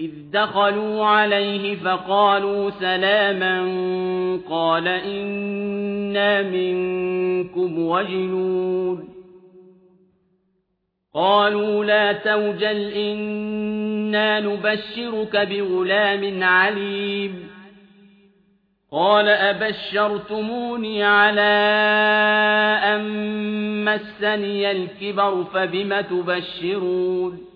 إذ دخلوا عليه فقالوا سلاما قال إنا منكم وجلون قالوا لا توجل إنا نبشرك بغلام عليم. قال أبشرتموني على أن مسني الكبر فبم تبشرون؟